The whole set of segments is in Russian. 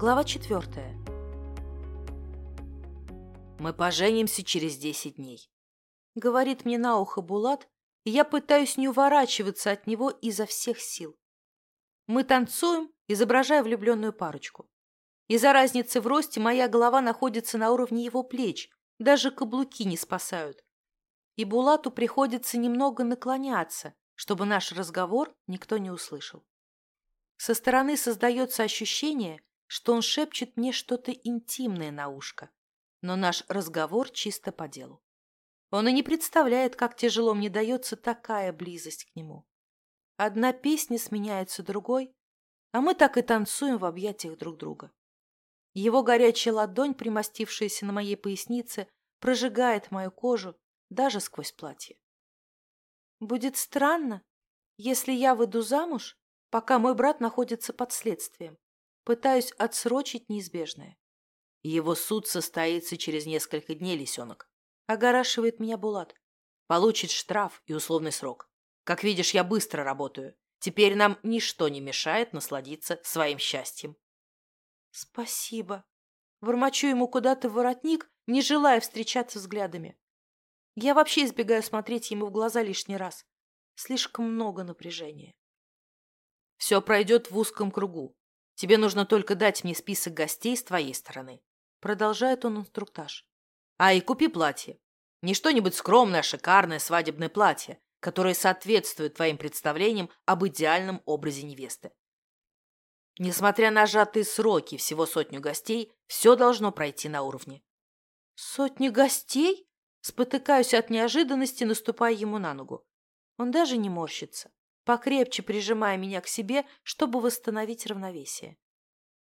Глава четвертая. «Мы поженимся через десять дней», — говорит мне на ухо Булат, и я пытаюсь не уворачиваться от него изо всех сил. Мы танцуем, изображая влюбленную парочку. Из-за разницы в росте моя голова находится на уровне его плеч, даже каблуки не спасают. И Булату приходится немного наклоняться, чтобы наш разговор никто не услышал. Со стороны создается ощущение, что он шепчет мне что-то интимное на ушко, но наш разговор чисто по делу. Он и не представляет, как тяжело мне дается такая близость к нему. Одна песня сменяется другой, а мы так и танцуем в объятиях друг друга. Его горячая ладонь, примостившаяся на моей пояснице, прожигает мою кожу даже сквозь платье. Будет странно, если я выйду замуж, пока мой брат находится под следствием. Пытаюсь отсрочить неизбежное. Его суд состоится через несколько дней, лисенок. Огорашивает меня Булат. Получит штраф и условный срок. Как видишь, я быстро работаю. Теперь нам ничто не мешает насладиться своим счастьем. Спасибо. Бормочу ему куда-то в воротник, не желая встречаться взглядами. Я вообще избегаю смотреть ему в глаза лишний раз. Слишком много напряжения. Все пройдет в узком кругу. Тебе нужно только дать мне список гостей с твоей стороны. Продолжает он инструктаж. А и купи платье. Не что-нибудь скромное, шикарное свадебное платье, которое соответствует твоим представлениям об идеальном образе невесты. Несмотря на сжатые сроки всего сотню гостей, все должно пройти на уровне. Сотни гостей? Спотыкаюсь от неожиданности, наступая ему на ногу. Он даже не морщится покрепче прижимая меня к себе, чтобы восстановить равновесие.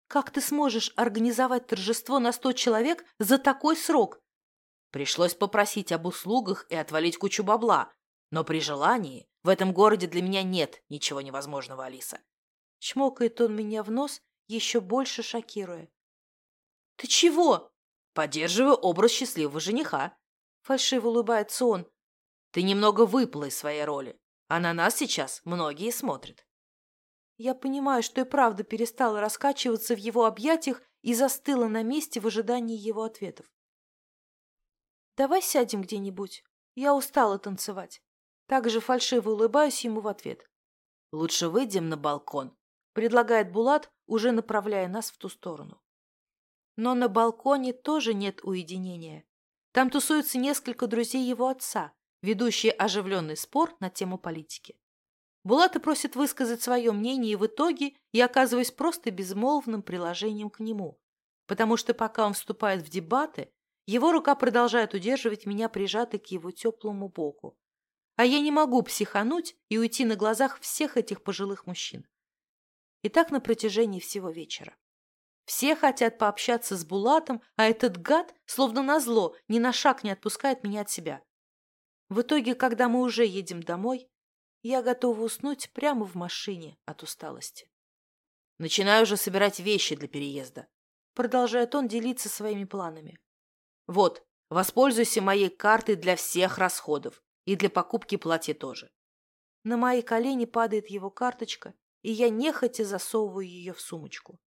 «Как ты сможешь организовать торжество на сто человек за такой срок?» Пришлось попросить об услугах и отвалить кучу бабла, но при желании в этом городе для меня нет ничего невозможного, Алиса. Чмокает он меня в нос, еще больше шокируя. «Ты чего?» «Поддерживаю образ счастливого жениха», — фальшиво улыбается он. «Ты немного выпала из своей роли. А на нас сейчас многие смотрят. Я понимаю, что и правда перестала раскачиваться в его объятиях и застыла на месте в ожидании его ответов. «Давай сядем где-нибудь. Я устала танцевать». Так же фальшиво улыбаюсь ему в ответ. «Лучше выйдем на балкон», — предлагает Булат, уже направляя нас в ту сторону. Но на балконе тоже нет уединения. Там тусуются несколько друзей его отца, ведущие оживленный спор на тему политики. Булата просит высказать свое мнение, и в итоге я оказываюсь просто безмолвным приложением к нему, потому что пока он вступает в дебаты, его рука продолжает удерживать меня прижатой к его теплому боку. А я не могу психануть и уйти на глазах всех этих пожилых мужчин. И так на протяжении всего вечера. Все хотят пообщаться с Булатом, а этот гад, словно назло, ни на шаг не отпускает меня от себя. В итоге, когда мы уже едем домой, я готова уснуть прямо в машине от усталости. Начинаю уже собирать вещи для переезда. Продолжает он делиться своими планами. Вот, воспользуйся моей картой для всех расходов. И для покупки платья тоже. На мои колени падает его карточка, и я нехотя засовываю ее в сумочку.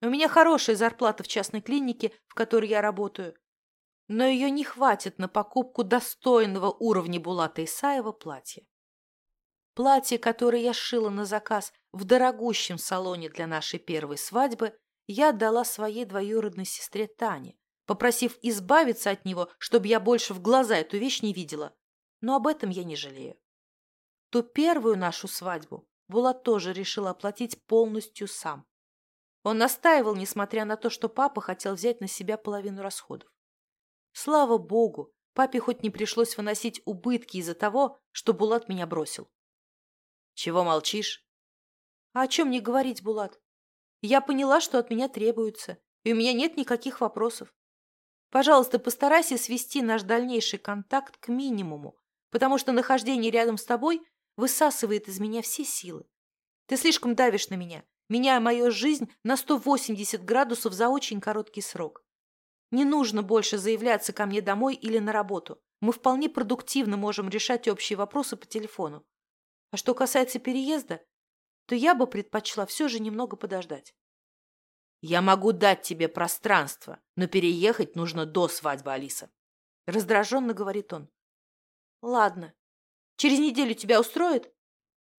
У меня хорошая зарплата в частной клинике, в которой я работаю, но ее не хватит на покупку достойного уровня Булата Исаева платья. Платье, которое я шила на заказ в дорогущем салоне для нашей первой свадьбы, я отдала своей двоюродной сестре Тане, попросив избавиться от него, чтобы я больше в глаза эту вещь не видела. Но об этом я не жалею. Ту первую нашу свадьбу Булат тоже решил оплатить полностью сам. Он настаивал, несмотря на то, что папа хотел взять на себя половину расходов. Слава богу, папе хоть не пришлось выносить убытки из-за того, что Булат меня бросил. Чего молчишь? А о чем мне говорить, Булат? Я поняла, что от меня требуется, и у меня нет никаких вопросов. Пожалуйста, постарайся свести наш дальнейший контакт к минимуму, потому что нахождение рядом с тобой высасывает из меня все силы. Ты слишком давишь на меня, меняя мою жизнь на 180 градусов за очень короткий срок. Не нужно больше заявляться ко мне домой или на работу. Мы вполне продуктивно можем решать общие вопросы по телефону. А что касается переезда, то я бы предпочла все же немного подождать. Я могу дать тебе пространство, но переехать нужно до свадьбы, Алиса. Раздраженно говорит он. Ладно. Через неделю тебя устроит?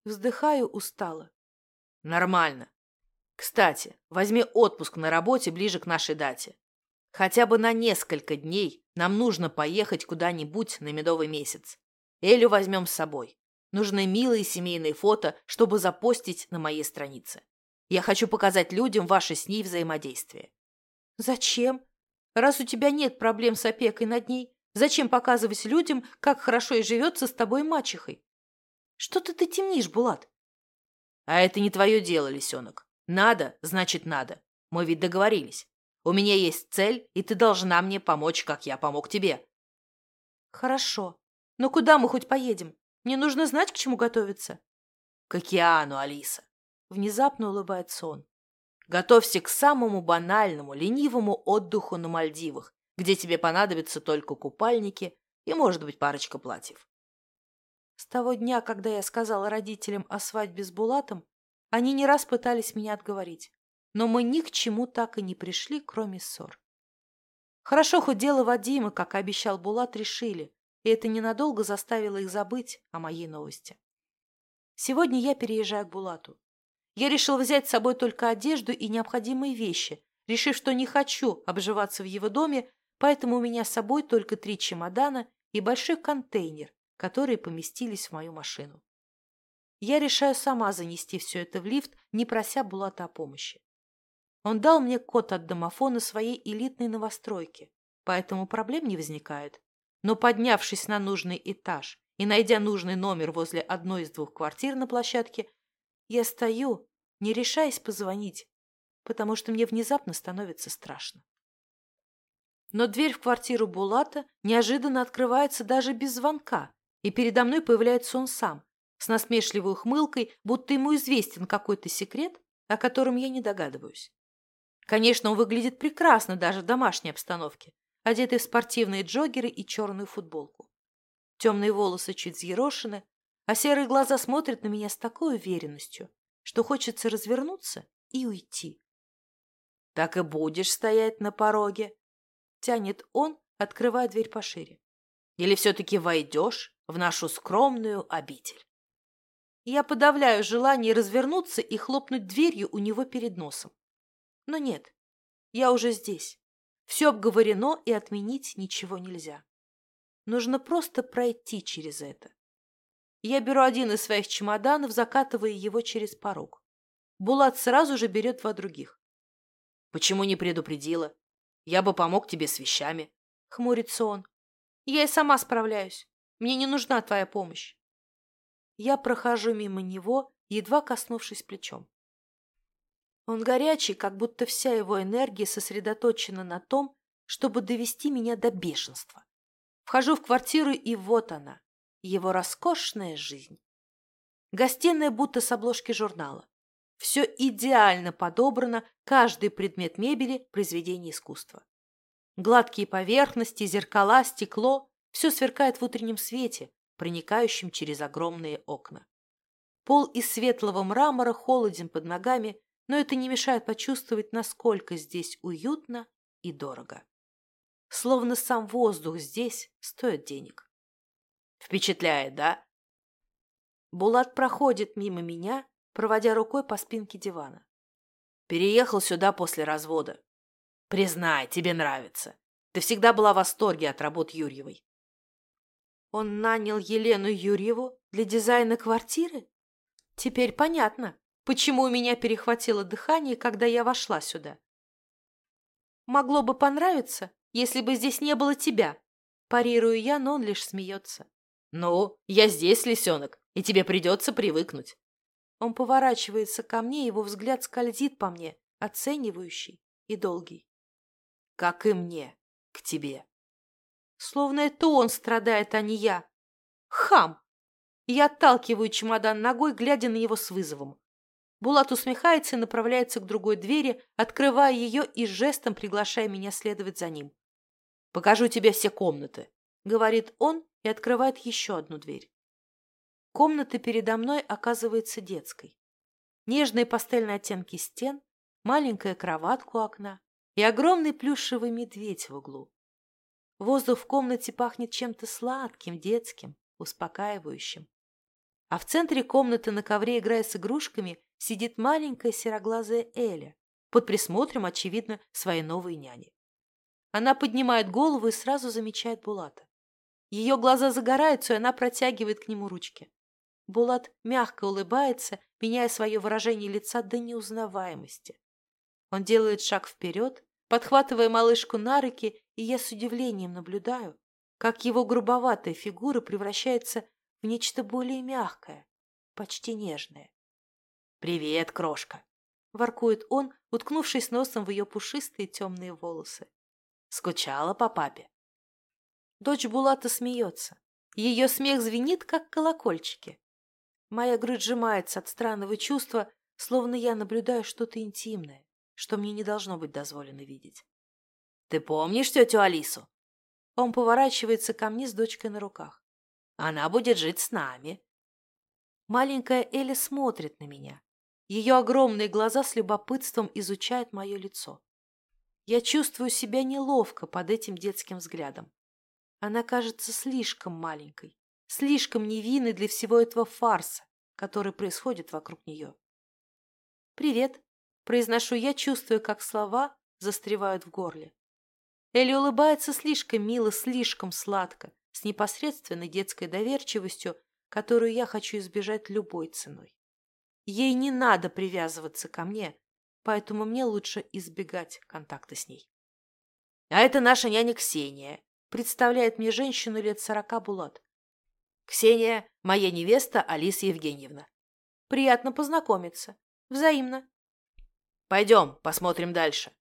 Вздыхаю устало. Нормально. Кстати, возьми отпуск на работе ближе к нашей дате. Хотя бы на несколько дней нам нужно поехать куда-нибудь на медовый месяц. Элю возьмем с собой. Нужны милые семейные фото, чтобы запостить на моей странице. Я хочу показать людям ваше с ней взаимодействие. Зачем? Раз у тебя нет проблем с опекой над ней, зачем показывать людям, как хорошо и живется с тобой мачехой? Что-то ты темнишь, Булат. А это не твое дело, лисенок. Надо, значит надо. Мы ведь договорились. У меня есть цель, и ты должна мне помочь, как я помог тебе. Хорошо. Но куда мы хоть поедем? Мне нужно знать, к чему готовиться. К океану, Алиса. Внезапно улыбается он. Готовься к самому банальному, ленивому отдыху на Мальдивах, где тебе понадобятся только купальники и, может быть, парочка платьев. С того дня, когда я сказала родителям о свадьбе с Булатом, они не раз пытались меня отговорить, но мы ни к чему так и не пришли, кроме ссор. Хорошо, хоть дело Вадима, как обещал Булат, решили, и это ненадолго заставило их забыть о моей новости. Сегодня я переезжаю к Булату. Я решил взять с собой только одежду и необходимые вещи, решив, что не хочу обживаться в его доме, поэтому у меня с собой только три чемодана и большой контейнер, которые поместились в мою машину. Я решаю сама занести все это в лифт, не прося Булата о помощи. Он дал мне код от домофона своей элитной новостройки, поэтому проблем не возникает. Но поднявшись на нужный этаж и найдя нужный номер возле одной из двух квартир на площадке, я стою, не решаясь позвонить, потому что мне внезапно становится страшно. Но дверь в квартиру Булата неожиданно открывается даже без звонка, и передо мной появляется он сам, с насмешливой ухмылкой, будто ему известен какой-то секрет, о котором я не догадываюсь. Конечно, он выглядит прекрасно даже в домашней обстановке, одетый в спортивные джоггеры и черную футболку. Темные волосы чуть взъерошены, а серые глаза смотрят на меня с такой уверенностью, что хочется развернуться и уйти. «Так и будешь стоять на пороге?» — тянет он, открывая дверь пошире. «Или все-таки войдешь в нашу скромную обитель?» Я подавляю желание развернуться и хлопнуть дверью у него перед носом. Но нет, я уже здесь. Все обговорено, и отменить ничего нельзя. Нужно просто пройти через это. Я беру один из своих чемоданов, закатывая его через порог. Булат сразу же берет два других. «Почему не предупредила? Я бы помог тебе с вещами», — хмурится он. «Я и сама справляюсь. Мне не нужна твоя помощь». Я прохожу мимо него, едва коснувшись плечом. Он горячий, как будто вся его энергия сосредоточена на том, чтобы довести меня до бешенства. Вхожу в квартиру, и вот она, его роскошная жизнь. Гостиная будто с обложки журнала. Все идеально подобрано, каждый предмет мебели – произведение искусства. Гладкие поверхности, зеркала, стекло – все сверкает в утреннем свете, проникающим через огромные окна. Пол из светлого мрамора холоден под ногами, но это не мешает почувствовать, насколько здесь уютно и дорого. Словно сам воздух здесь стоит денег. Впечатляет, да? Булат проходит мимо меня, проводя рукой по спинке дивана. Переехал сюда после развода. Признай, тебе нравится. Ты всегда была в восторге от работ Юрьевой. Он нанял Елену Юрьеву для дизайна квартиры? Теперь понятно, почему у меня перехватило дыхание, когда я вошла сюда. Могло бы понравиться, если бы здесь не было тебя. Парирую я, но он лишь смеется. Ну, я здесь, лисенок, и тебе придется привыкнуть. Он поворачивается ко мне, его взгляд скользит по мне, оценивающий и долгий. Как и мне к тебе. Словно это он страдает, а не я. Хам! Я отталкиваю чемодан ногой, глядя на него с вызовом. Булат усмехается и направляется к другой двери, открывая ее и жестом приглашая меня следовать за ним. «Покажу тебе все комнаты», — говорит он и открывает еще одну дверь. Комната передо мной оказывается детской. Нежные пастельные оттенки стен, маленькая кроватка у окна и огромный плюшевый медведь в углу. Воздух в комнате пахнет чем-то сладким, детским, успокаивающим. А в центре комнаты на ковре, играя с игрушками, сидит маленькая сероглазая Эля, под присмотром, очевидно, своей новой няни. Она поднимает голову и сразу замечает Булата. Ее глаза загораются, и она протягивает к нему ручки. Булат мягко улыбается, меняя свое выражение лица до неузнаваемости. Он делает шаг вперед, подхватывая малышку на руки, и я с удивлением наблюдаю, как его грубоватая фигура превращается в нечто более мягкое, почти нежное. «Привет, крошка!» — воркует он, уткнувшись носом в ее пушистые темные волосы. «Скучала по папе?» Дочь Булата смеется. Ее смех звенит, как колокольчики. Моя грудь сжимается от странного чувства, словно я наблюдаю что-то интимное, что мне не должно быть дозволено видеть. «Ты помнишь тетю Алису?» Он поворачивается ко мне с дочкой на руках. «Она будет жить с нами». Маленькая Эля смотрит на меня. Ее огромные глаза с любопытством изучают мое лицо. Я чувствую себя неловко под этим детским взглядом. Она кажется слишком маленькой, слишком невинной для всего этого фарса, который происходит вокруг нее. «Привет», — произношу я, чувствуя, как слова застревают в горле. Элли улыбается слишком мило, слишком сладко, с непосредственной детской доверчивостью, которую я хочу избежать любой ценой. Ей не надо привязываться ко мне, поэтому мне лучше избегать контакта с ней. А это наша няня Ксения, представляет мне женщину лет сорока Булат. Ксения – моя невеста Алиса Евгеньевна. Приятно познакомиться. Взаимно. Пойдем, посмотрим дальше.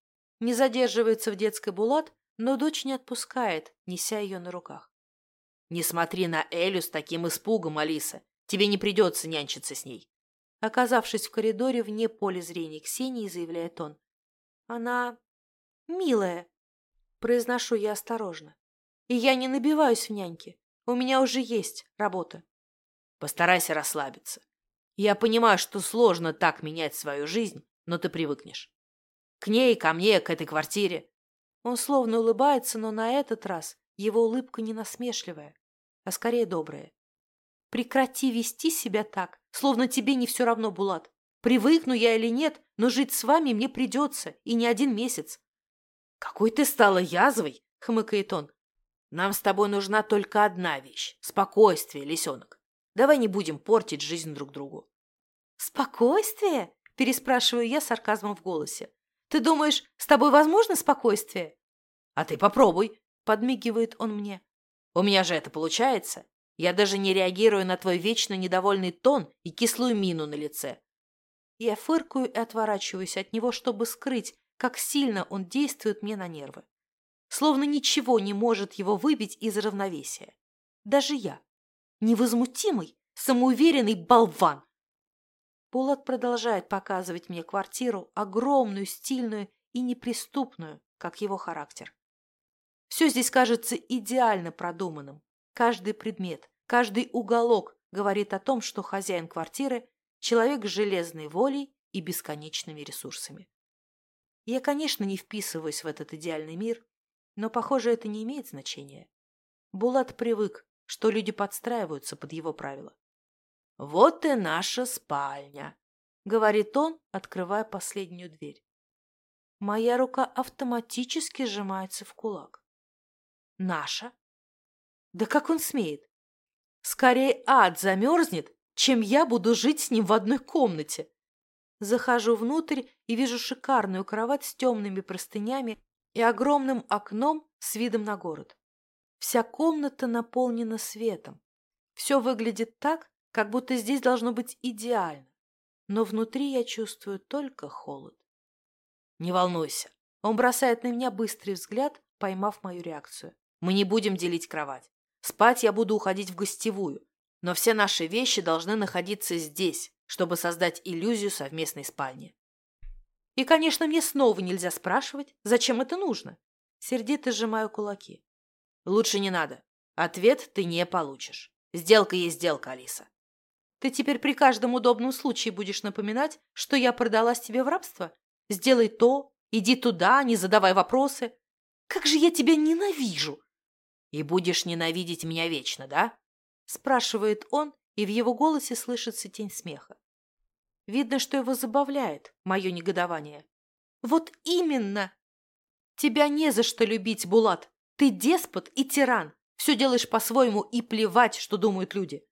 Не задерживается в детской Булат, но дочь не отпускает, неся ее на руках. Не смотри на Элю с таким испугом, Алиса. Тебе не придется нянчиться с ней. Оказавшись в коридоре вне поля зрения Ксении, заявляет он. Она милая. Произношу я осторожно. И я не набиваюсь в няньки. У меня уже есть работа. Постарайся расслабиться. Я понимаю, что сложно так менять свою жизнь, но ты привыкнешь. К ней, ко мне, к этой квартире. Он словно улыбается, но на этот раз его улыбка не насмешливая, а скорее добрая. Прекрати вести себя так, словно тебе не все равно, Булат. Привыкну я или нет, но жить с вами мне придется, и не один месяц. — Какой ты стала язвой, — хмыкает он. Нам с тобой нужна только одна вещь – спокойствие, лисенок. Давай не будем портить жизнь друг другу. «Спокойствие?» – переспрашиваю я сарказмом в голосе. «Ты думаешь, с тобой возможно спокойствие?» «А ты попробуй», – подмигивает он мне. «У меня же это получается. Я даже не реагирую на твой вечно недовольный тон и кислую мину на лице». Я фыркаю и отворачиваюсь от него, чтобы скрыть, как сильно он действует мне на нервы словно ничего не может его выбить из равновесия. Даже я, невозмутимый, самоуверенный болван. Булат продолжает показывать мне квартиру, огромную, стильную и неприступную, как его характер. Все здесь кажется идеально продуманным. Каждый предмет, каждый уголок говорит о том, что хозяин квартиры – человек с железной волей и бесконечными ресурсами. Я, конечно, не вписываюсь в этот идеальный мир, но, похоже, это не имеет значения. Булат привык, что люди подстраиваются под его правила. «Вот и наша спальня», — говорит он, открывая последнюю дверь. Моя рука автоматически сжимается в кулак. «Наша? Да как он смеет? Скорее ад замерзнет, чем я буду жить с ним в одной комнате». Захожу внутрь и вижу шикарную кровать с темными простынями и огромным окном с видом на город. Вся комната наполнена светом. Все выглядит так, как будто здесь должно быть идеально, но внутри я чувствую только холод. Не волнуйся. Он бросает на меня быстрый взгляд, поймав мою реакцию. Мы не будем делить кровать. Спать я буду уходить в гостевую, но все наши вещи должны находиться здесь, чтобы создать иллюзию совместной спальни. И, конечно, мне снова нельзя спрашивать, зачем это нужно. Сердито сжимаю кулаки. Лучше не надо. Ответ ты не получишь. Сделка есть сделка, Алиса. Ты теперь при каждом удобном случае будешь напоминать, что я продалась тебе в рабство? Сделай то, иди туда, не задавай вопросы. Как же я тебя ненавижу!» «И будешь ненавидеть меня вечно, да?» спрашивает он, и в его голосе слышится тень смеха. Видно, что его забавляет мое негодование. «Вот именно! Тебя не за что любить, Булат. Ты деспот и тиран. Все делаешь по-своему и плевать, что думают люди.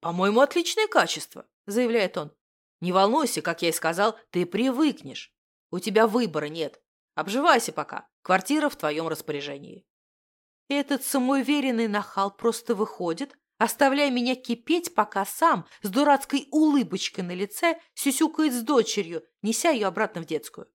«По-моему, отличное качество», — заявляет он. «Не волнуйся, как я и сказал, ты привыкнешь. У тебя выбора нет. Обживайся пока. Квартира в твоем распоряжении». Этот самоуверенный нахал просто выходит, оставляя меня кипеть, пока сам с дурацкой улыбочкой на лице сюсюкает с дочерью, неся ее обратно в детскую.